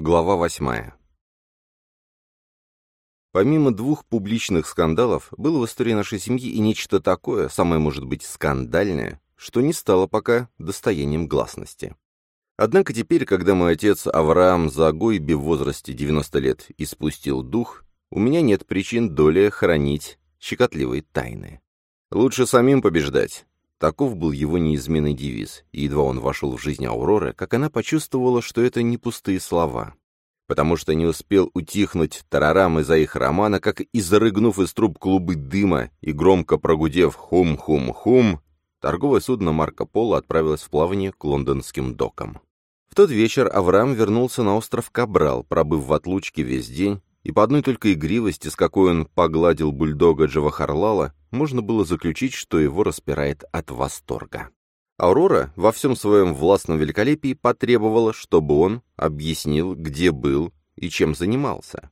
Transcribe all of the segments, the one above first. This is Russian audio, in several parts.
Глава восьмая. Помимо двух публичных скандалов, было в истории нашей семьи и нечто такое, самое, может быть, скандальное, что не стало пока достоянием гласности. Однако теперь, когда мой отец Авраам Загойби в возрасте 90 лет испустил дух, у меня нет причин доли хранить щекотливые тайны. Лучше самим побеждать. Таков был его неизменный девиз, и едва он вошел в жизнь Ауроры, как она почувствовала, что это не пустые слова. Потому что не успел утихнуть тарарам из-за их романа, как, изрыгнув из труб клубы дыма и громко прогудев «хум-хум-хум», торговое судно Марко Поло отправилось в плавание к лондонским докам. В тот вечер Авраам вернулся на остров Кабрал, пробыв в отлучке весь день, и по одной только игривости, с какой он погладил бульдога Джавахарлала, можно было заключить, что его распирает от восторга. Аурора во всем своем властном великолепии потребовала, чтобы он объяснил, где был и чем занимался.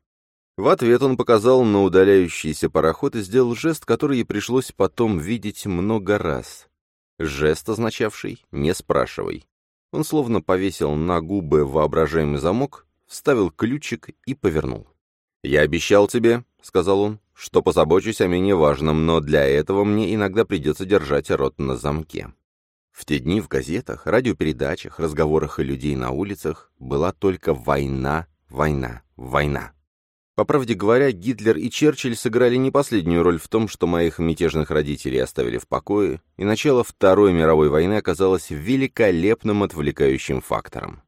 В ответ он показал на удаляющийся пароход и сделал жест, который ей пришлось потом видеть много раз. Жест, означавший «не спрашивай». Он словно повесил на губы воображаемый замок, вставил ключик и повернул. «Я обещал тебе», — сказал он, — «что позабочусь о менее важном, но для этого мне иногда придется держать рот на замке». В те дни в газетах, радиопередачах, разговорах и людей на улицах была только война, война, война. По правде говоря, Гитлер и Черчилль сыграли не последнюю роль в том, что моих мятежных родителей оставили в покое, и начало Второй мировой войны оказалось великолепным отвлекающим фактором.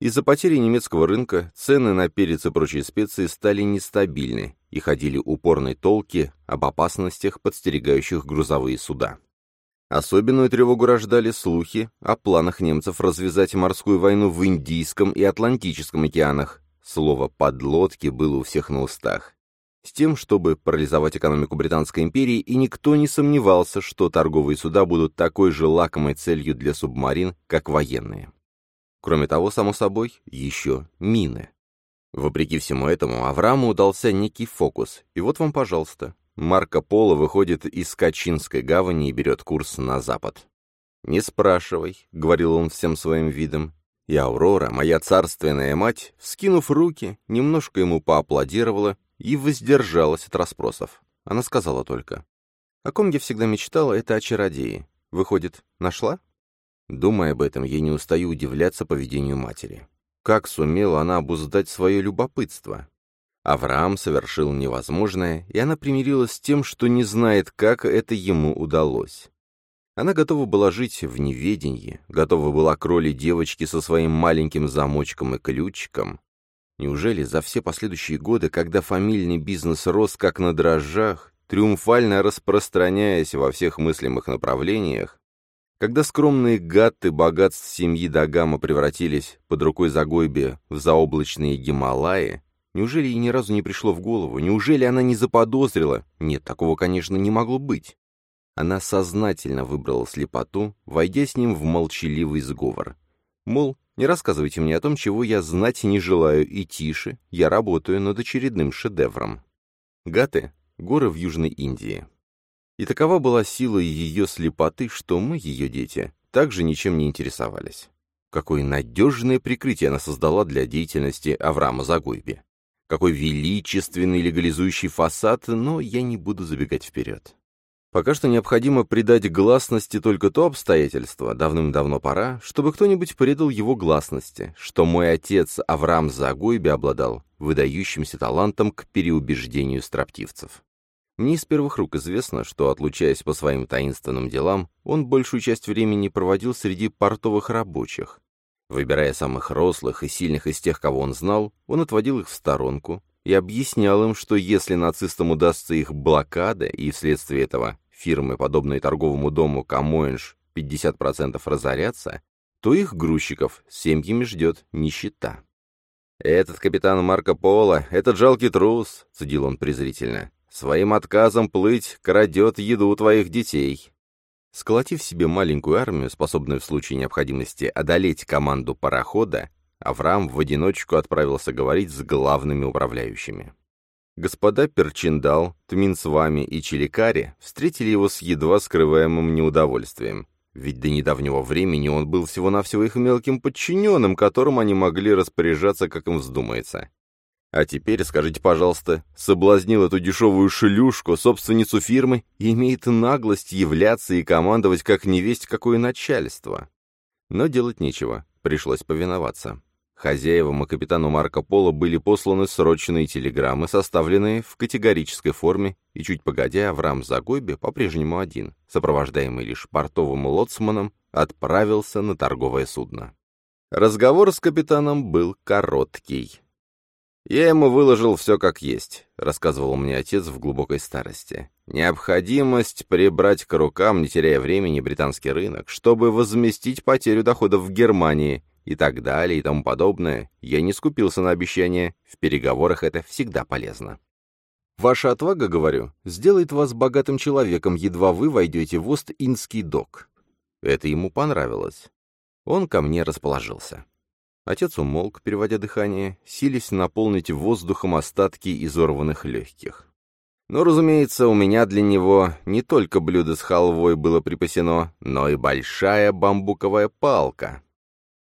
Из-за потери немецкого рынка цены на перец и прочие специи стали нестабильны, и ходили упорные толки об опасностях, подстерегающих грузовые суда. Особенную тревогу рождали слухи о планах немцев развязать морскую войну в Индийском и Атлантическом океанах. Слово «подлодки» было у всех на устах. С тем, чтобы парализовать экономику Британской империи, и никто не сомневался, что торговые суда будут такой же лакомой целью для субмарин, как военные. Кроме того, само собой, еще мины. Вопреки всему этому, Аврааму удался некий фокус, и вот вам, пожалуйста. Марко Поло выходит из Качинской гавани и берет курс на запад. «Не спрашивай», — говорил он всем своим видом. И Аурора, моя царственная мать, вскинув руки, немножко ему поаплодировала и воздержалась от расспросов. Она сказала только. «О ком я всегда мечтала, это о чародее. Выходит, нашла?» Думая об этом, я не устаю удивляться поведению матери. Как сумела она обуздать свое любопытство? Авраам совершил невозможное, и она примирилась с тем, что не знает, как это ему удалось. Она готова была жить в неведении, готова была к роли девочки со своим маленьким замочком и ключиком. Неужели за все последующие годы, когда фамильный бизнес рос как на дрожжах, триумфально распространяясь во всех мыслимых направлениях, когда скромные гатты богатств семьи Дагама превратились под рукой Загойби в заоблачные Гималаи, неужели ей ни разу не пришло в голову, неужели она не заподозрила? Нет, такого, конечно, не могло быть. Она сознательно выбрала слепоту, войдя с ним в молчаливый сговор. Мол, не рассказывайте мне о том, чего я знать не желаю, и тише, я работаю над очередным шедевром. Гаты — горы в Южной Индии. И такова была сила ее слепоты, что мы, ее дети, также ничем не интересовались. Какое надежное прикрытие она создала для деятельности Авраама Загойби. Какой величественный легализующий фасад, но я не буду забегать вперед. Пока что необходимо придать гласности только то обстоятельство, давным-давно пора, чтобы кто-нибудь предал его гласности, что мой отец Авраам Загойби обладал выдающимся талантом к переубеждению строптивцев. Мне из первых рук известно, что, отлучаясь по своим таинственным делам, он большую часть времени проводил среди портовых рабочих. Выбирая самых рослых и сильных из тех, кого он знал, он отводил их в сторонку и объяснял им, что если нацистам удастся их блокада, и вследствие этого фирмы, подобные торговому дому Камоэнш, 50% разорятся, то их грузчиков семьями ждет нищета. «Этот капитан Марко Поло, этот жалкий трус», — цедил он презрительно, Своим отказом плыть крадет еду твоих детей. Сколотив себе маленькую армию, способную в случае необходимости одолеть команду парохода, Авраам в одиночку отправился говорить с главными управляющими. Господа Перчиндал, Тминсвами и Чиликари встретили его с едва скрываемым неудовольствием. ведь до недавнего времени он был всего-навсего их мелким подчиненным, которым они могли распоряжаться, как им вздумается. А теперь, скажите, пожалуйста, соблазнил эту дешевую шлюшку, собственницу фирмы, и имеет наглость являться и командовать как невесть какое начальство. Но делать нечего, пришлось повиноваться. Хозяевам и капитану Марко Поло были посланы срочные телеграммы, составленные в категорической форме, и чуть погодя Авраам Загойбе, по-прежнему один, сопровождаемый лишь портовым лоцманом, отправился на торговое судно. Разговор с капитаном был короткий. «Я ему выложил все как есть», — рассказывал мне отец в глубокой старости. «Необходимость прибрать к рукам, не теряя времени, британский рынок, чтобы возместить потерю доходов в Германии и так далее и тому подобное. Я не скупился на обещания, в переговорах это всегда полезно». «Ваша отвага, говорю, сделает вас богатым человеком, едва вы войдете в Ост-Индский док». Это ему понравилось. Он ко мне расположился. Отец умолк, переводя дыхание, сились наполнить воздухом остатки изорванных легких. Но, разумеется, у меня для него не только блюдо с халвой было припасено, но и большая бамбуковая палка.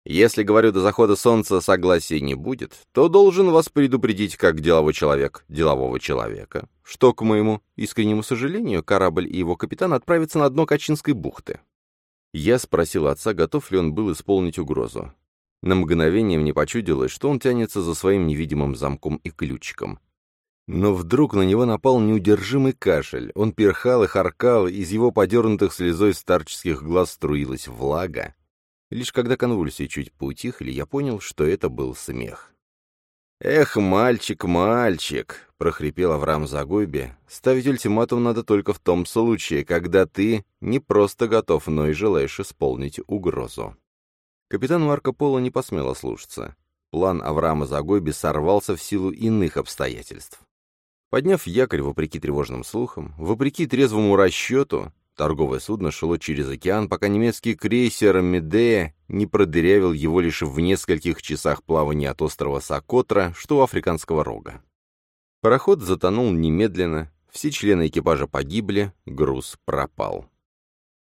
Если, говорю, до захода солнца согласия не будет, то должен вас предупредить как деловой человек делового человека, что, к моему искреннему сожалению, корабль и его капитан отправятся на дно Качинской бухты. Я спросил отца, готов ли он был исполнить угрозу. На мгновение мне почудилось, что он тянется за своим невидимым замком и ключиком. Но вдруг на него напал неудержимый кашель. Он перхал и харкал, из его подернутых слезой старческих глаз струилась влага. Лишь когда конвульсии чуть поутихли, я понял, что это был смех. «Эх, мальчик, мальчик!» — прохрипел Авраам Загойбе. «Ставить ультиматум надо только в том случае, когда ты не просто готов, но и желаешь исполнить угрозу». Капитан Марко Поло не посмел ослушаться. План Авраама Загойби сорвался в силу иных обстоятельств. Подняв якорь вопреки тревожным слухам, вопреки трезвому расчету, торговое судно шло через океан, пока немецкий крейсер «Медея» не продырявил его лишь в нескольких часах плавания от острова Сокотра, что у Африканского рога. Пароход затонул немедленно, все члены экипажа погибли, груз пропал.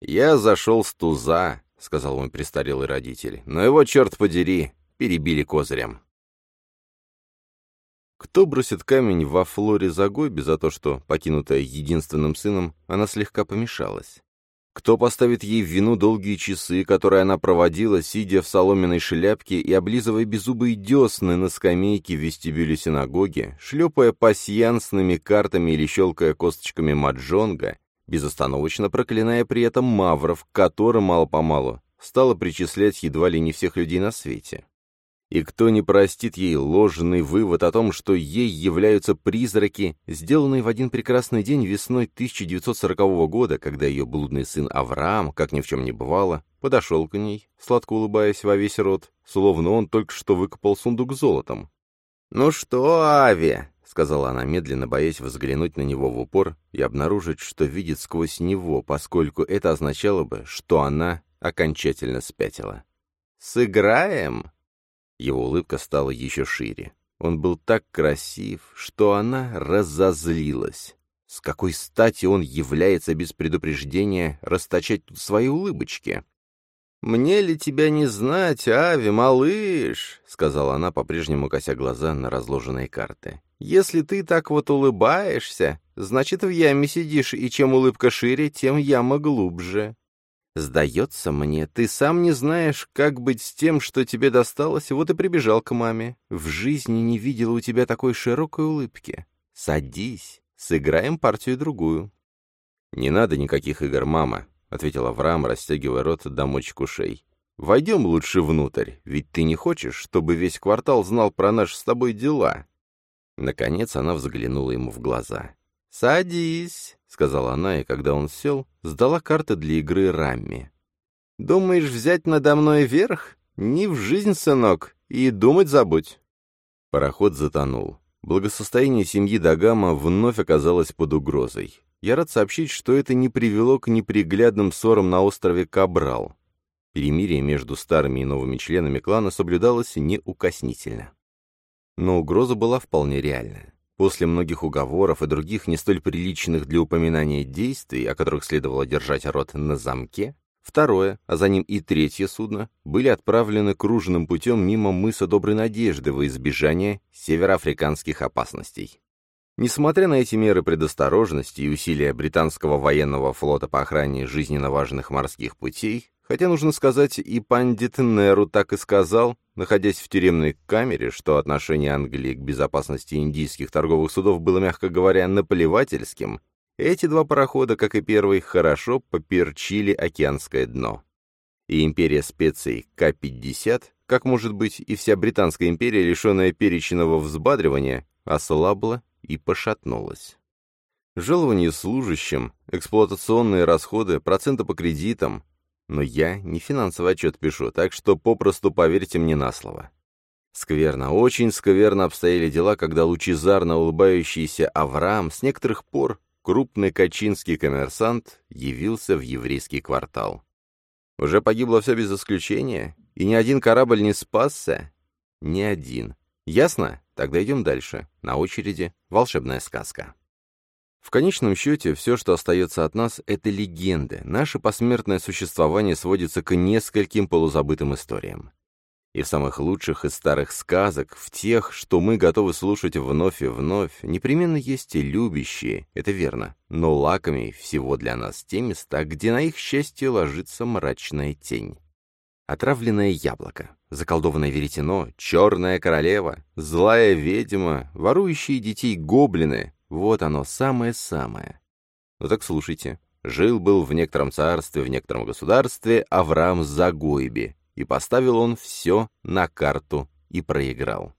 Я зашел с туза, — сказал мой престарелый родитель. «Но его, черт подери, перебили козырем». Кто бросит камень во Флоре Загойбе за то, что, покинутая единственным сыном, она слегка помешалась? Кто поставит ей в вину долгие часы, которые она проводила, сидя в соломенной шляпке и облизывая беззубые десны на скамейке в вестибюле синагоги, шлепая пасьянсными картами или щелкая косточками маджонга, безостановочно проклиная при этом мавров, которым мало-помалу стало причислять едва ли не всех людей на свете. И кто не простит ей ложный вывод о том, что ей являются призраки, сделанные в один прекрасный день весной 1940 года, когда ее блудный сын Авраам, как ни в чем не бывало, подошел к ней, сладко улыбаясь во весь рот, словно он только что выкопал сундук с золотом. «Ну что, Ави, — сказала она медленно, боясь взглянуть на него в упор и обнаружить, что видит сквозь него, поскольку это означало бы, что она окончательно спятила. «Сыграем?» Его улыбка стала еще шире. Он был так красив, что она разозлилась. С какой стати он является без предупреждения расточать тут свои улыбочки? «Мне ли тебя не знать, Ави, малыш?» — сказала она, по-прежнему кося глаза на разложенные карты. Если ты так вот улыбаешься, значит, в яме сидишь, и чем улыбка шире, тем яма глубже. Сдается мне, ты сам не знаешь, как быть с тем, что тебе досталось, вот и прибежал к маме. В жизни не видела у тебя такой широкой улыбки. Садись, сыграем партию-другую. «Не надо никаких игр, мама», — ответил Авраам, растягивая рот до мочек ушей. «Войдем лучше внутрь, ведь ты не хочешь, чтобы весь квартал знал про наши с тобой дела. Наконец она взглянула ему в глаза. «Садись», — сказала она, и когда он сел, сдала карты для игры Рамми. «Думаешь взять надо мной верх? Не в жизнь, сынок, и думать забудь». Пароход затонул. Благосостояние семьи Дагама вновь оказалось под угрозой. Я рад сообщить, что это не привело к неприглядным ссорам на острове Кабрал. Перемирие между старыми и новыми членами клана соблюдалось неукоснительно. Но угроза была вполне реальная. После многих уговоров и других не столь приличных для упоминания действий, о которых следовало держать рот на замке, Второе, а за ним и третье судно, были отправлены кружным путем мимо мыса Доброй Надежды во избежание североафриканских опасностей. Несмотря на эти меры предосторожности и усилия британского военного флота по охране жизненно важных морских путей, хотя, нужно сказать, и пандит Неру так и сказал, находясь в тюремной камере, что отношение Англии к безопасности индийских торговых судов было, мягко говоря, наплевательским, эти два парохода, как и первый, хорошо поперчили океанское дно. И империя специй К-50, как может быть и вся Британская империя, лишенная перечного взбадривания, ослабла и пошатнулась. Жалование служащим, эксплуатационные расходы, проценты по кредитам. Но я не финансовый отчет пишу, так что попросту поверьте мне на слово. Скверно, очень скверно обстояли дела, когда лучезарно улыбающийся Авраам с некоторых пор крупный качинский коммерсант явился в еврейский квартал. Уже погибло все без исключения, и ни один корабль не спасся. Ни один. Ясно? Тогда идем дальше. На очереди волшебная сказка. В конечном счете, все, что остается от нас, это легенды. Наше посмертное существование сводится к нескольким полузабытым историям. И в самых лучших из старых сказок, в тех, что мы готовы слушать вновь и вновь, непременно есть и любящие, это верно, но лакомей всего для нас те места, где на их счастье ложится мрачная тень. Отравленное яблоко, заколдованное веретено, черная королева, злая ведьма, ворующие детей гоблины — вот оно, самое-самое. Ну так слушайте. Жил-был в некотором царстве, в некотором государстве Авраам Загойби, и поставил он все на карту и проиграл.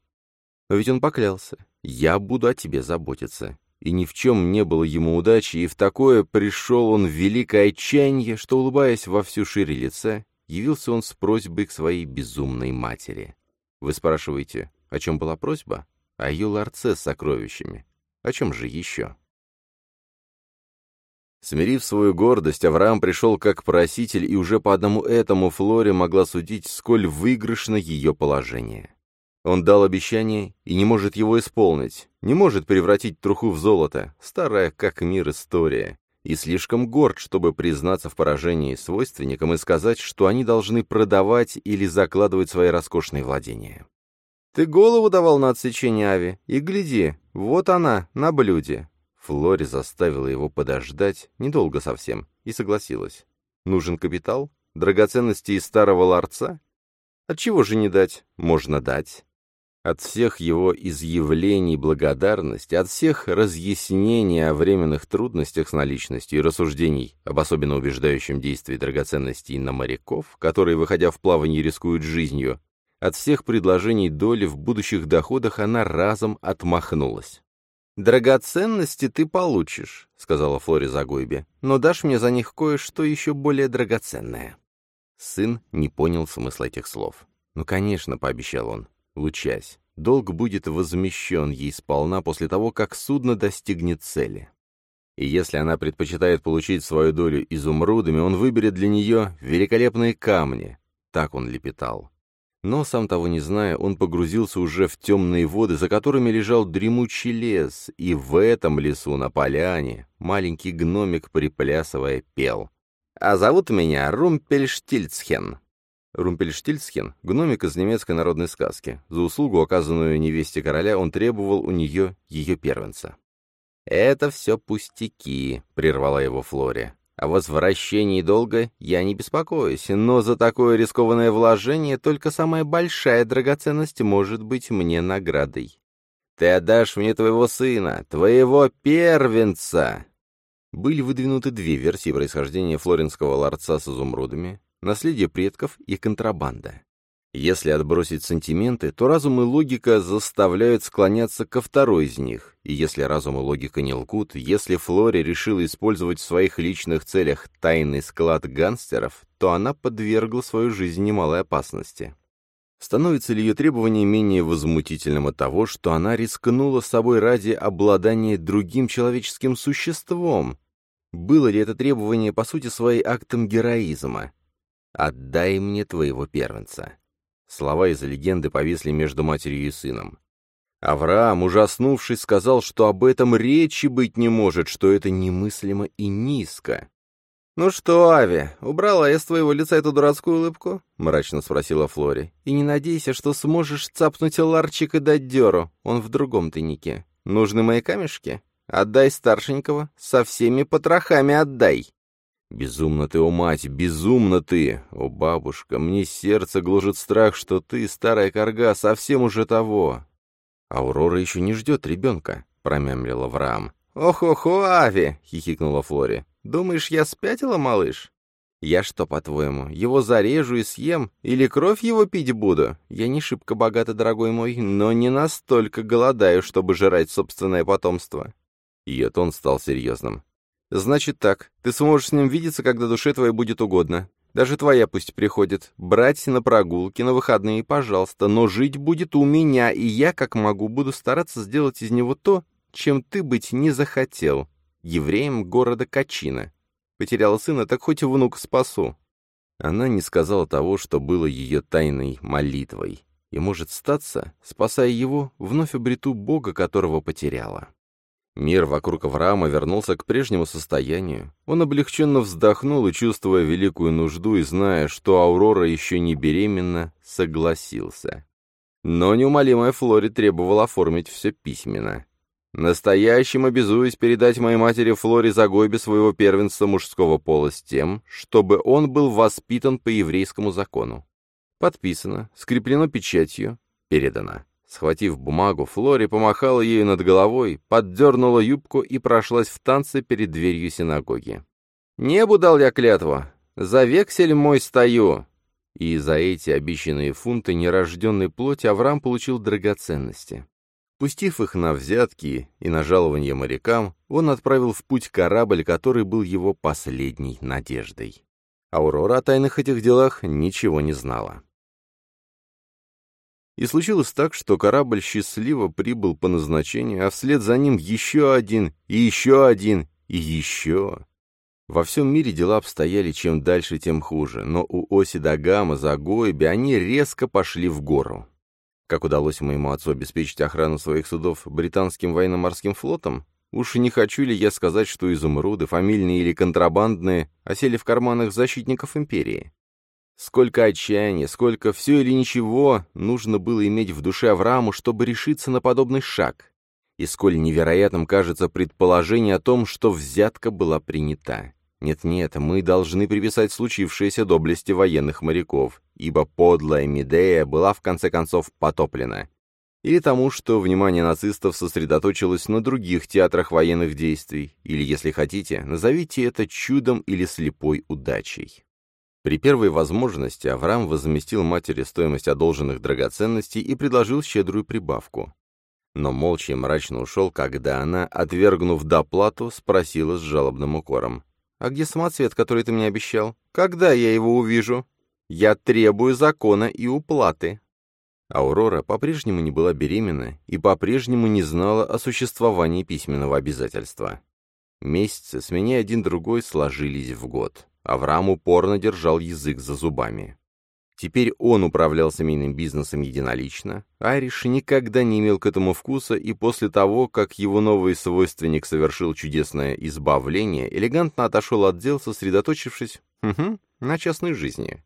Но ведь он поклялся, я буду о тебе заботиться. И ни в чем не было ему удачи, и в такое пришел он в великое отчаяние, что, улыбаясь во всю шире лица, явился он с просьбой к своей безумной матери. Вы спрашиваете, о чем была просьба? О ее ларце с сокровищами. О чем же еще? Смирив свою гордость, Авраам пришел как проситель, и уже по одному этому Флоре могла судить, сколь выигрышно ее положение. Он дал обещание и не может его исполнить, не может превратить труху в золото, старая как мир история, и слишком горд, чтобы признаться в поражении свойственникам и сказать, что они должны продавать или закладывать свои роскошные владения. «Ты голову давал на отсечение Ави, и гляди, вот она, на блюде. Флори заставила его подождать, недолго совсем, и согласилась. Нужен капитал? Драгоценности из старого ларца? Отчего же не дать? Можно дать. От всех его изъявлений благодарности, от всех разъяснений о временных трудностях с наличностью и рассуждений об особенно убеждающем действии драгоценностей на моряков, которые, выходя в плавание, рискуют жизнью, от всех предложений доли в будущих доходах она разом отмахнулась. «Драгоценности ты получишь», — сказала Флори Загойбе, «но дашь мне за них кое-что еще более драгоценное». Сын не понял смысла этих слов. «Ну, конечно», — пообещал он, лучась, «долг будет возмещен ей сполна после того, как судно достигнет цели». И если она предпочитает получить свою долю изумрудами, он выберет для нее великолепные камни. Так он лепетал. Но, сам того не зная, он погрузился уже в темные воды, за которыми лежал дремучий лес, и в этом лесу, на поляне, маленький гномик, приплясывая, пел. «А зовут меня Румпельштильцхен». Румпельштильцхен — гномик из немецкой народной сказки. За услугу, оказанную невесте короля, он требовал у нее ее первенца. «Это все пустяки», — прервала его Флори. О возвращении долга я не беспокоюсь, но за такое рискованное вложение только самая большая драгоценность может быть мне наградой. Ты отдашь мне твоего сына, твоего первенца!» Были выдвинуты две версии происхождения флоренского ларца с изумрудами, наследие предков и контрабанда. Если отбросить сантименты, то разум и логика заставляют склоняться ко второй из них. И если разум и логика не лгут, если Флори решила использовать в своих личных целях тайный склад гангстеров, то она подвергла свою жизнь немалой опасности. Становится ли ее требование менее возмутительным от того, что она рискнула собой ради обладания другим человеческим существом? Было ли это требование, по сути своей, актом героизма? «Отдай мне твоего первенца». Слова из легенды повисли между матерью и сыном. Авраам, ужаснувшись, сказал, что об этом речи быть не может, что это немыслимо и низко. «Ну что, Ави, убрала я с твоего лица эту дурацкую улыбку?» — мрачно спросила Флори. «И не надейся, что сможешь цапнуть ларчик и дать дёру. Он в другом тайнике. Нужны мои камешки? Отдай старшенького. Со всеми потрохами отдай!» «Безумно ты, о мать, безумно ты! О, бабушка, мне сердце гложет страх, что ты, старая корга, совсем уже того!» «Аурора еще не ждет ребенка», — промямлил Авраам. «Ох-охо, Ави!» — хихикнула Флори. Думаешь, я спятила, малыш? Я что, по-твоему, его зарежу и съем? Или кровь его пить буду? Я не шибко богата, дорогой мой, но не настолько голодаю, чтобы жрать собственное потомство». Ее тон стал серьезным. «Значит так, ты сможешь с ним видеться, когда душе твоей будет угодно. Даже твоя пусть приходит. Брать на прогулки, на выходные, пожалуйста. Но жить будет у меня, и я, как могу, буду стараться сделать из него то, чем ты быть не захотел евреем города Качина. Потеряла сына, так хоть и внук спасу. Она не сказала того, что было ее тайной молитвой. И, может статься, спасая его, вновь обрету Бога, которого потеряла. Мир вокруг Авраама вернулся к прежнему состоянию. Он облегченно вздохнул и, чувствуя великую нужду и зная, что Аурора еще не беременна, согласился. Но неумолимая Флори требовала оформить все письменно. Настоящим обязуюсь передать моей матери Флоре Загойбе своего первенства мужского пола с тем, чтобы он был воспитан по еврейскому закону. Подписано, скреплено печатью, передано. Схватив бумагу, Флори помахала ею над головой, поддернула юбку и прошлась в танце перед дверью синагоги. «Небу дал я клятву! За вексель мой стою!» И за эти обещанные фунты нерожденной плоти Авраам получил драгоценности. Пустив их на взятки и на жалование морякам, он отправил в путь корабль, который был его последней надеждой. Аурора о тайных этих делах ничего не знала. И случилось так, что корабль счастливо прибыл по назначению, а вслед за ним еще один, и еще один, и еще. Во всем мире дела обстояли чем дальше, тем хуже, но у Оси Дагама за Гойби они резко пошли в гору. Как удалось моему отцу обеспечить охрану своих судов британским военно-морским флотом? Уж не хочу ли я сказать, что изумруды, фамильные или контрабандные, осели в карманах защитников империи? Сколько отчаяния, сколько все или ничего нужно было иметь в душе Аврааму, чтобы решиться на подобный шаг? И сколь невероятным кажется предположение о том, что взятка была принята. Нет-нет, мы должны приписать случившееся доблести военных моряков, ибо подлая Медея была в конце концов потоплена. Или тому, что внимание нацистов сосредоточилось на других театрах военных действий, или, если хотите, назовите это чудом или слепой удачей. При первой возможности Авраам возместил матери стоимость одолженных драгоценностей и предложил щедрую прибавку. Но молча и мрачно ушел, когда она, отвергнув доплату, спросила с жалобным укором. «А где самоцвет, который ты мне обещал? Когда я его увижу? Я требую закона и уплаты». Аурора по-прежнему не была беременна и по-прежнему не знала о существовании письменного обязательства. Месяцы, сменяя один другой, сложились в год. Авраам упорно держал язык за зубами. Теперь он управлял семейным бизнесом единолично. Айриш никогда не имел к этому вкуса, и после того, как его новый свойственник совершил чудесное избавление, элегантно отошел от дел, сосредоточившись угу, на частной жизни.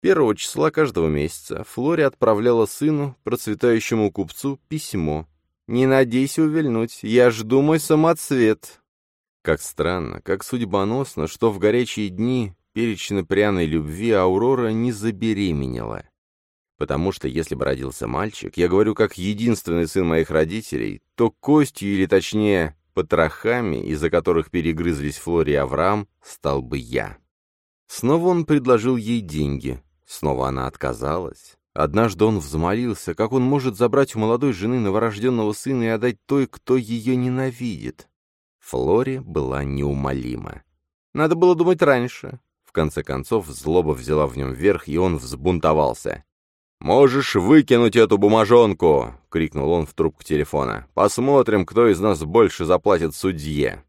Первого числа каждого месяца Флори отправляла сыну, процветающему купцу, письмо. «Не надейся увильнуть, я жду мой самоцвет». Как странно, как судьбоносно, что в горячие дни перечно-пряной любви Аурора не забеременела. Потому что если бы родился мальчик, я говорю как единственный сын моих родителей, то костью, или точнее, потрохами, из-за которых перегрызлись Флори и Авраам, стал бы я. Снова он предложил ей деньги. Снова она отказалась. Однажды он взмолился, как он может забрать у молодой жены новорожденного сына и отдать той, кто ее ненавидит. Флори была неумолима. Надо было думать раньше конце концов, злоба взяла в нем верх, и он взбунтовался. «Можешь выкинуть эту бумажонку!» — крикнул он в трубку телефона. «Посмотрим, кто из нас больше заплатит судье!»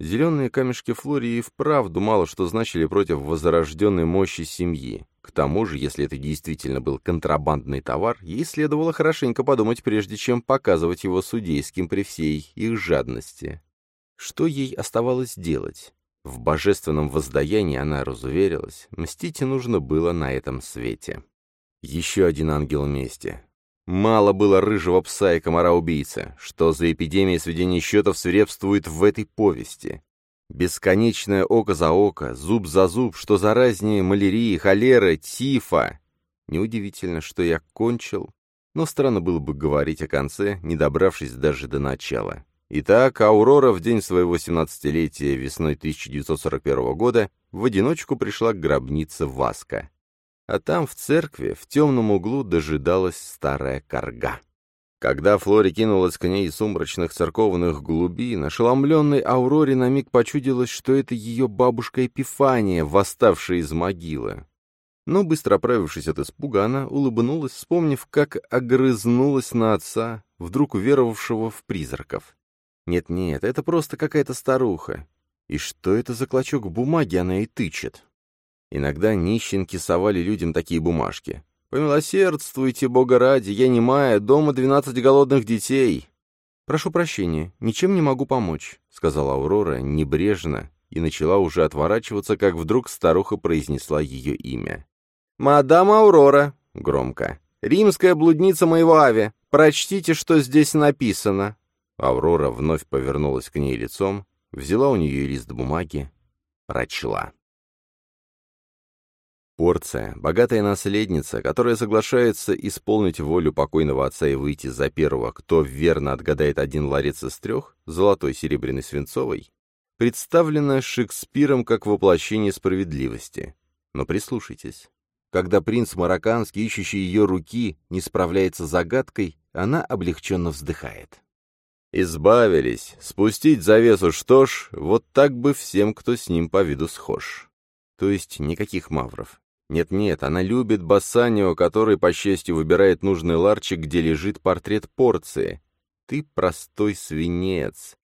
Зеленые камешки Флории вправду мало что значили против возрожденной мощи семьи. К тому же, если это действительно был контрабандный товар, ей следовало хорошенько подумать, прежде чем показывать его судейским при всей их жадности. Что ей оставалось делать? В божественном воздаянии она разуверилась, мстить нужно было на этом свете. Еще один ангел мести. Мало было рыжего пса и комара-убийцы. Что за эпидемия сведения счетов свирепствует в этой повести? Бесконечное око за око, зуб за зуб, что заразнее малярии, холеры, тифа. Неудивительно, что я кончил, но странно было бы говорить о конце, не добравшись даже до начала. Итак, Аурора в день своего 17-летия весной 1941 года в одиночку пришла к гробнице Васка. А там, в церкви, в темном углу дожидалась старая корга. Когда Флори кинулась к ней из сумрачных церковных глубин, ошеломленной Ауроре на миг почудилось, что это ее бабушка Эпифания, восставшая из могилы. Но, быстро оправившись от испуга, она улыбнулась, вспомнив, как огрызнулась на отца, вдруг уверовавшего в призраков. Нет-нет, это просто какая-то старуха. И что это за клочок бумаги она и тычет? Иногда нищенки совали людям такие бумажки. «Помилосердствуйте, Бога ради, я не немая, дома двенадцать голодных детей». «Прошу прощения, ничем не могу помочь», — сказала Аурора небрежно и начала уже отворачиваться, как вдруг старуха произнесла ее имя. «Мадам Аурора», — громко, — «римская блудница моего Ави, прочтите, что здесь написано». Аврора вновь повернулась к ней лицом, взяла у нее лист бумаги, прочла. Порция, богатая наследница, которая соглашается исполнить волю покойного отца и выйти за первого, кто верно отгадает один ларец из трех, золотой, серебряный, свинцовый, представлена Шекспиром как воплощение справедливости. Но прислушайтесь. Когда принц марокканский, ищущий ее руки, не справляется с загадкой, она облегченно вздыхает. Избавились. Спустить завесу, что ж, вот так бы всем, кто с ним по виду схож. То есть никаких мавров. Нет-нет, она любит Бассанио, который, по счастью, выбирает нужный ларчик, где лежит портрет порции. Ты простой свинец.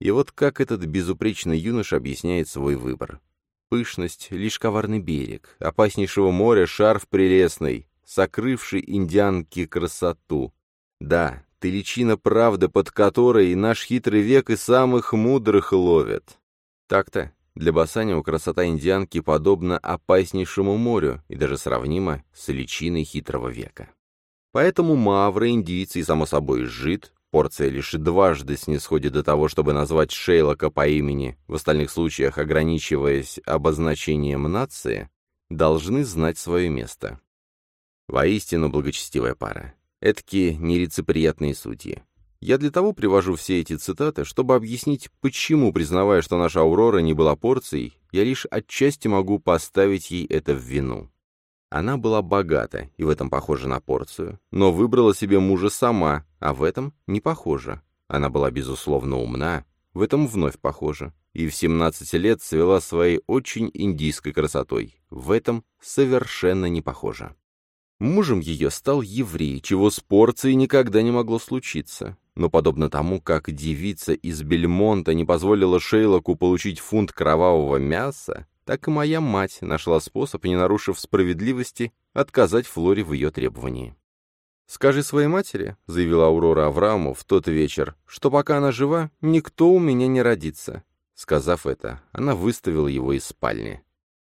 И вот как этот безупречный юноша объясняет свой выбор. Пышность — лишь коварный берег, опаснейшего моря — шарф прелестный, сокрывший индианке красоту. Да, ты личина правды, под которой и наш хитрый век и самых мудрых ловят. Так-то, для Басанио красота индианки подобна опаснейшему морю и даже сравнима с личиной хитрого века. Поэтому мавры, индийцы и, само собой, жид, порция лишь дважды снисходит до того, чтобы назвать Шейлока по имени, в остальных случаях ограничиваясь обозначением нации, должны знать свое место. Воистину благочестивая пара. Эдакие нелицеприятные судьи. Я для того привожу все эти цитаты, чтобы объяснить, почему, признавая, что наша Аурора не была порцией, я лишь отчасти могу поставить ей это в вину. Она была богата, и в этом похожа на порцию, но выбрала себе мужа сама, а в этом не похожа. Она была, безусловно, умна, в этом вновь похожа, и в 17 лет свела своей очень индийской красотой, в этом совершенно не похожа. Мужем ее стал еврей, чего с порцией никогда не могло случиться. Но подобно тому, как девица из Бельмонта не позволила Шейлоку получить фунт кровавого мяса, так и моя мать нашла способ, не нарушив справедливости, отказать Флоре в ее требовании. «Скажи своей матери», — заявила Аурора Аврааму в тот вечер, «что пока она жива, никто у меня не родится». Сказав это, она выставила его из спальни.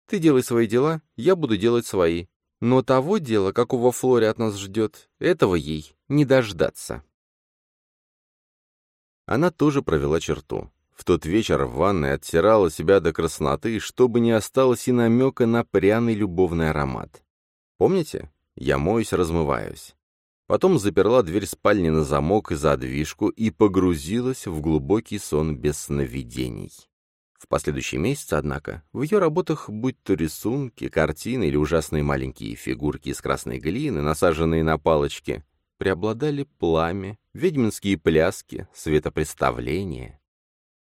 «Ты делай свои дела, я буду делать свои. Но того дела, какого Флоре от нас ждет, этого ей не дождаться. Она тоже провела черту. В тот вечер в ванной оттирала себя до красноты, чтобы не осталось и намека на пряный любовный аромат. Помните? Я моюсь, размываюсь. Потом заперла дверь спальни на замок и задвижку и погрузилась в глубокий сон без сновидений. В последующие месяцы, однако, в ее работах, будь то рисунки, картины или ужасные маленькие фигурки из красной глины, насаженные на палочки, преобладали пламя, ведьминские пляски, светопредставления.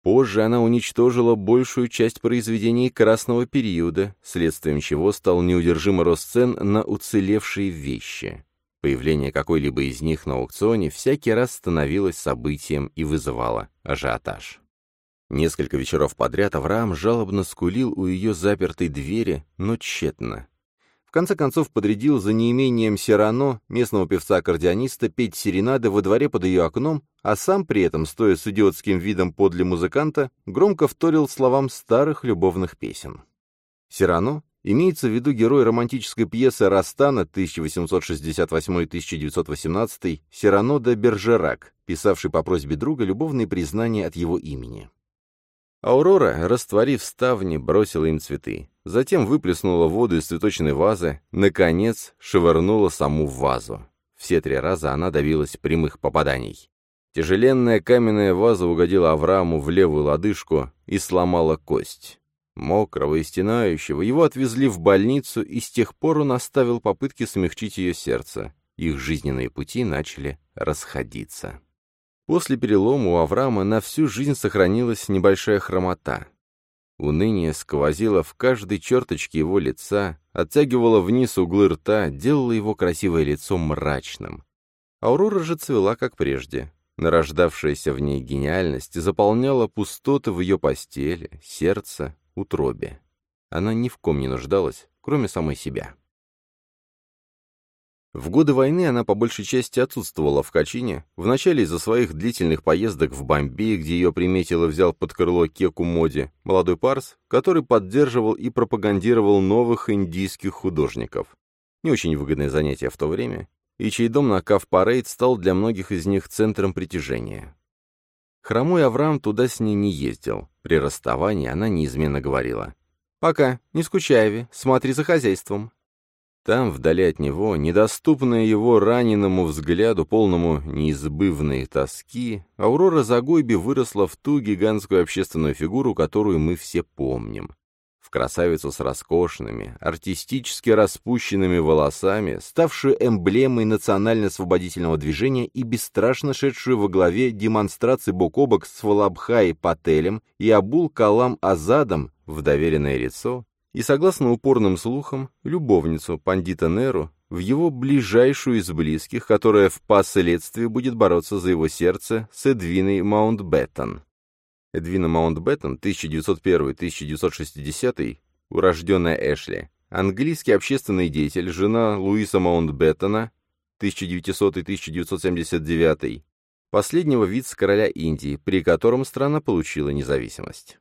Позже она уничтожила большую часть произведений красного периода, следствием чего стал неудержимый рост цен на уцелевшие вещи. Появление какой-либо из них на аукционе всякий раз становилось событием и вызывало ажиотаж. Несколько вечеров подряд Авраам жалобно скулил у ее запертой двери, но тщетно. В конце концов подрядил за неимением Сирано, местного певца-аккордеониста, петь серенады во дворе под ее окном, а сам при этом, стоя с идиотским видом подле музыканта, громко вторил словам старых любовных песен. Сирано имеется в виду герой романтической пьесы «Растана» 1868-1918 Сирано де Бержерак, писавший по просьбе друга любовные признания от его имени. Аурора, растворив ставни, бросила им цветы. Затем выплеснула воду из цветочной вазы, наконец швырнула саму в вазу. Все три раза она добилась прямых попаданий. Тяжеленная каменная ваза угодила Аврааму в левую лодыжку и сломала кость. Мокрого и стенающего его отвезли в больницу, и с тех пор он оставил попытки смягчить ее сердце. Их жизненные пути начали расходиться. После перелома у Авраама на всю жизнь сохранилась небольшая хромота. Уныние сквозило в каждой черточке его лица, оттягивало вниз углы рта, делало его красивое лицо мрачным. Аурора же цвела, как прежде. Нарождавшаяся в ней гениальность заполняла пустоты в ее постели, сердце, утробе. Она ни в ком не нуждалась, кроме самой себя. В годы войны она по большей части отсутствовала в Качине, вначале из-за своих длительных поездок в Бомбей, где ее приметил и взял под крыло Кеку Моди, молодой парс, который поддерживал и пропагандировал новых индийских художников. Не очень выгодное занятие в то время, и чей дом на Кавпарейд стал для многих из них центром притяжения. Хромой Авраам туда с ней не ездил. При расставании она неизменно говорила. «Пока, не скучай, Ви, смотри за хозяйством». Там, вдали от него, недоступная его раненому взгляду, полному неизбывной тоски, Аурора Загойби выросла в ту гигантскую общественную фигуру, которую мы все помним. В красавицу с роскошными, артистически распущенными волосами, ставшую эмблемой национально-освободительного движения и бесстрашно шедшую во главе демонстрации бок о бок с Валабхай Пателем и Абул Калам Азадом в доверенное лицо, и, согласно упорным слухам, любовницу пандита Неру в его ближайшую из близких, которая впоследствии будет бороться за его сердце с Эдвиной Маунтбеттен. Эдвина Маунтбеттен, 1901-1960, урожденная Эшли, английский общественный деятель, жена Луиса Маунтбеттена, 1900-1979, последнего вице-короля Индии, при котором страна получила независимость.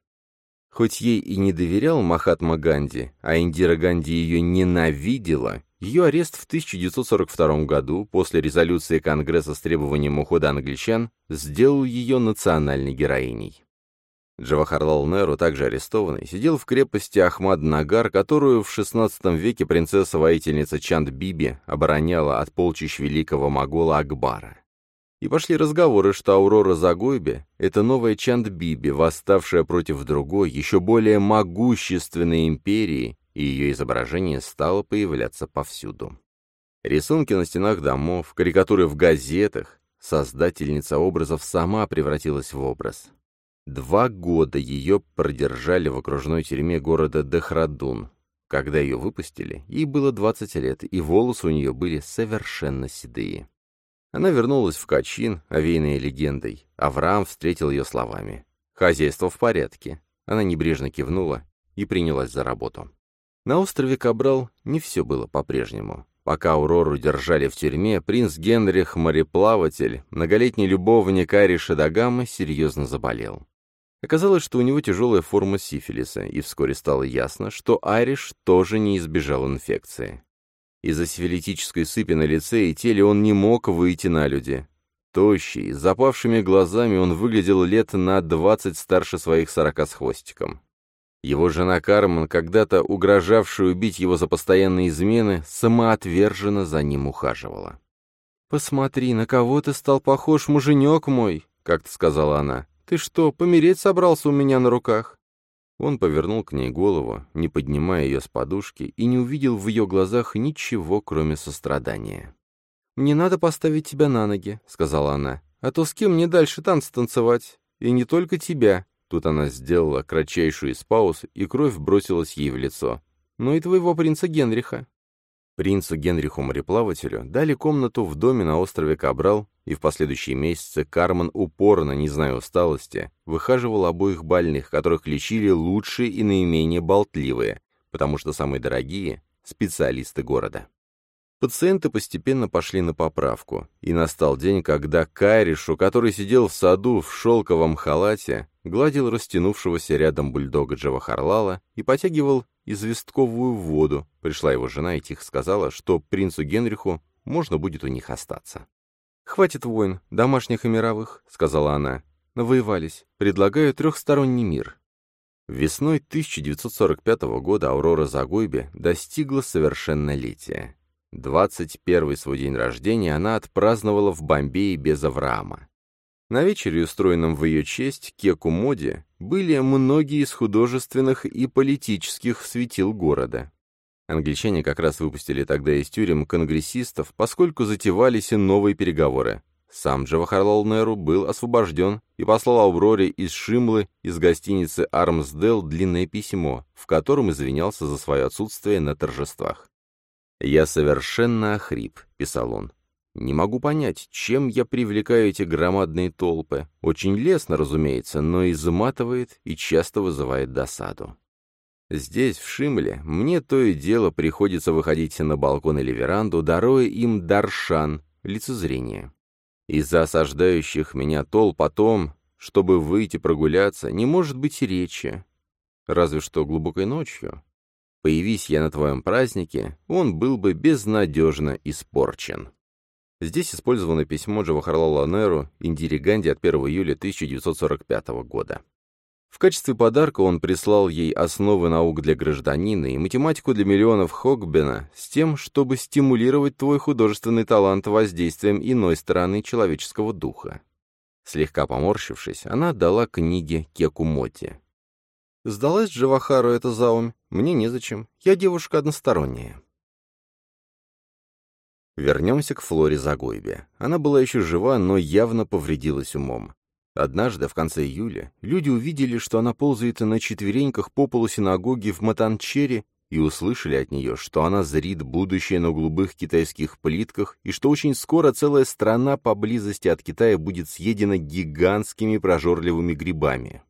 Хоть ей и не доверял Махатма Ганди, а Индира Ганди ее ненавидела, ее арест в 1942 году после резолюции Конгресса с требованием ухода англичан сделал ее национальной героиней. Джавахарлал Неру, также арестованный, сидел в крепости Ахмад-Нагар, которую в XVI веке принцесса-воительница Чанд Биби обороняла от полчищ великого могола Акбара. И пошли разговоры, что Аурора Загойбе — это новая Чандбиби, восставшая против другой, еще более могущественной империи, и ее изображение стало появляться повсюду. Рисунки на стенах домов, карикатуры в газетах, создательница образов сама превратилась в образ. Два года ее продержали в окружной тюрьме города Дехрадун. Когда ее выпустили, ей было 20 лет, и волосы у нее были совершенно седые. Она вернулась в Качин, овеянная легендой. Авраам встретил ее словами. «Хозяйство в порядке». Она небрежно кивнула и принялась за работу. На острове Кабрал не все было по-прежнему. Пока Аурору держали в тюрьме, принц Генрих, мореплаватель, многолетний любовник Ари Шадагама, серьезно заболел. Оказалось, что у него тяжелая форма сифилиса, и вскоре стало ясно, что Ариш тоже не избежал инфекции. Из-за сифилитической сыпи на лице и теле он не мог выйти на люди. Тощий, с запавшими глазами он выглядел лет на двадцать старше своих сорока с хвостиком. Его жена Кармен, когда-то угрожавшая убить его за постоянные измены, самоотверженно за ним ухаживала. «Посмотри, на кого ты стал похож, муженек мой!» — как-то сказала она. «Ты что, помереть собрался у меня на руках?» Он повернул к ней голову, не поднимая ее с подушки, и не увидел в ее глазах ничего, кроме сострадания. «Мне надо поставить тебя на ноги», — сказала она. «А то с кем мне дальше танцы танцевать? И не только тебя». Тут она сделала кратчайшую из пауз, и кровь бросилась ей в лицо. «Но и твоего принца Генриха». Принцу Генриху-мореплавателю дали комнату в доме на острове Кабрал, и в последующие месяцы Кармен упорно, не зная усталости, выхаживал обоих больных, которых лечили лучшие и наименее болтливые, потому что самые дорогие специалисты города. Пациенты постепенно пошли на поправку, и настал день, когда Кайришу, который сидел в саду в шелковом халате, гладил растянувшегося рядом бульдога Джавахарлала и потягивал известковую воду, пришла его жена и тихо сказала, что принцу Генриху можно будет у них остаться. «Хватит войн, домашних и мировых», — сказала она. «Навоевались. Предлагаю трехсторонний мир». Весной 1945 года Аурора Загойбе достигла совершеннолетия. 21 свой день рождения она отпраздновала в Бомбее без Авраама. На вечере, устроенном в ее честь, Кеку Моди, были многие из художественных и политических светил города. Англичане как раз выпустили тогда из тюрем конгрессистов, поскольку затевались и новые переговоры. Сам Джавахарлал Неру был освобожден и послал Ауроре из Шимлы, из гостиницы «Армсдел» длинное письмо, в котором извинялся за свое отсутствие на торжествах. «Я совершенно охрип», — писал он. «Не могу понять, чем я привлекаю эти громадные толпы. Очень лестно, разумеется, но изматывает и часто вызывает досаду. Здесь, в Шимле, мне то и дело приходится выходить на балкон или веранду, даруя им даршан, лицезрение. Из-за осаждающих меня толп о том, чтобы выйти прогуляться, не может быть речи. Разве что глубокой ночью, Появись я на твоем празднике, он был бы безнадежно испорчен. Здесь использовано письмо Джавахарлала Неру Индире Ганди от 1 июля 1945 года. В качестве подарка он прислал ей основы наук для гражданина и математику для миллионов Хогбена с тем, чтобы стимулировать твой художественный талант воздействием иной стороны человеческого духа. Слегка поморщившись, она отдала книге Кеку Моти. Сдалась Джавахару эта заумь? Мне незачем. Я девушка односторонняя. Вернемся к Флоре Загойбе. Она была еще жива, но явно повредилась умом. Однажды, в конце июля, люди увидели, что она ползает на четвереньках по полу синагоги в Матанчере и услышали от нее, что она зрит будущее на голубых китайских плитках и что очень скоро целая страна поблизости от Китая будет съедена гигантскими прожорливыми грибами.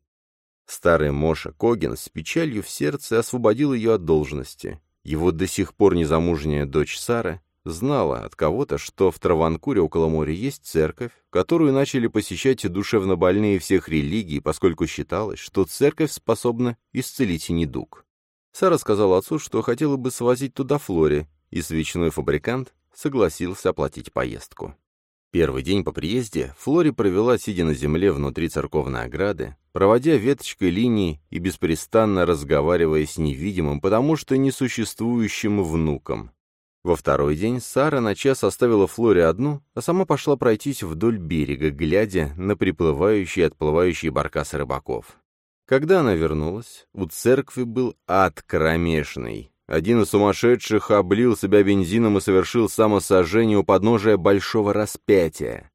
Старый Моша Когин с печалью в сердце освободил ее от должности. Его до сих пор незамужняя дочь Сара знала от кого-то, что в Траванкуре около моря есть церковь, которую начали посещать душевнобольные всех религий, поскольку считалось, что церковь способна исцелить недуг. Сара сказала отцу, что хотела бы свозить туда Флоре, и свечной фабрикант согласился оплатить поездку. Первый день по приезде Флори провела, сидя на земле внутри церковной ограды, проводя веточкой линии и беспрестанно разговаривая с невидимым, потому что несуществующим внуком. Во второй день Сара на час оставила Флори одну, а сама пошла пройтись вдоль берега, глядя на приплывающие и отплывающие баркасы рыбаков. Когда она вернулась, у церкви был ад кромешный. Один из сумасшедших облил себя бензином и совершил самосожжение у подножия большого распятия.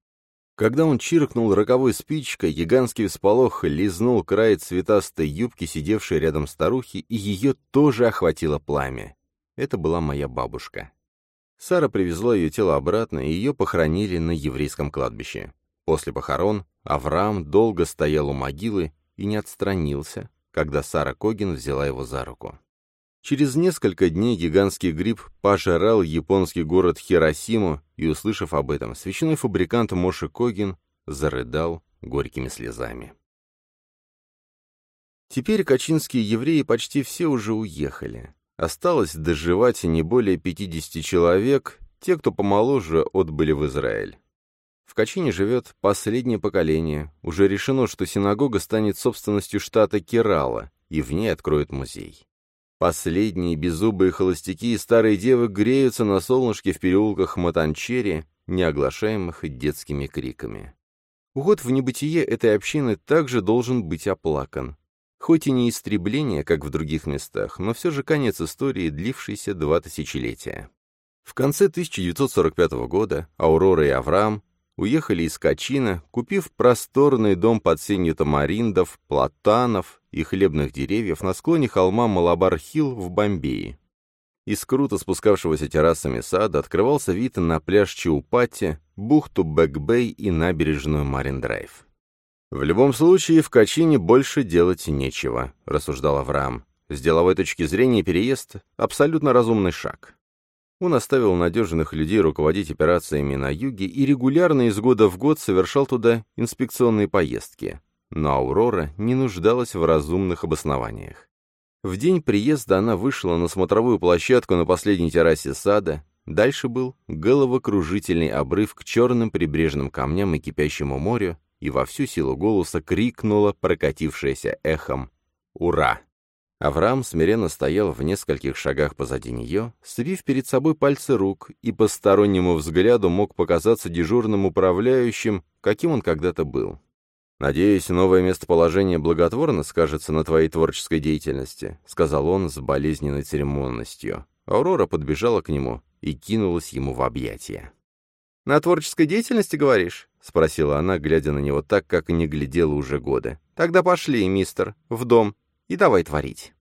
Когда он чиркнул роковой спичкой, гигантский всполох лизнул край цветастой юбки, сидевшей рядом старухи, и ее тоже охватило пламя. Это была моя бабушка. Сара привезла ее тело обратно, и ее похоронили на еврейском кладбище. После похорон Авраам долго стоял у могилы и не отстранился, когда Сара Когин взяла его за руку. Через несколько дней гигантский гриб пожирал японский город Хиросиму, и, услышав об этом, священный фабрикант Моши Когин зарыдал горькими слезами. Теперь качинские евреи почти все уже уехали. Осталось доживать не более 50 человек, те, кто помоложе, отбыли в Израиль. В Качине живет последнее поколение. Уже решено, что синагога станет собственностью штата Керала, и в ней откроют музей. Последние беззубые холостяки и старые девы греются на солнышке в переулках Матанчери, не оглашаемых детскими криками. Уход в небытие этой общины также должен быть оплакан. Хоть и не истребление, как в других местах, но все же конец истории, длившейся два тысячелетия. В конце 1945 года Аурора и Авраам уехали из Кочина, купив просторный дом под сенью тамариндов, платанов и хлебных деревьев на склоне холма Малабар-Хилл в Бомбее. Из круто спускавшегося террасами сада открывался вид на пляж Чаупати, бухту Бэк-Бэй и набережную Марин-Драйв. «В любом случае, в Качине больше делать нечего», — рассуждал Авраам. С деловой точки зрения переезд – абсолютно разумный шаг. Он оставил надежных людей руководить операциями на юге и регулярно из года в год совершал туда инспекционные поездки. Но Аурора не нуждалась в разумных обоснованиях. В день приезда она вышла на смотровую площадку на последней террасе сада, дальше был головокружительный обрыв к черным прибрежным камням и кипящему морю, и во всю силу голоса крикнула прокатившаяся эхом «Ура!». Авраам смиренно стоял в нескольких шагах позади нее, свив перед собой пальцы рук, и по стороннему взгляду мог показаться дежурным управляющим, каким он когда-то был. «Надеюсь, новое местоположение благотворно скажется на твоей творческой деятельности», — сказал он с болезненной церемонностью. Аурора подбежала к нему и кинулась ему в объятия. «На творческой деятельности, говоришь?» — спросила она, глядя на него так, как не глядела уже годы. «Тогда пошли, мистер, в дом, и давай творить».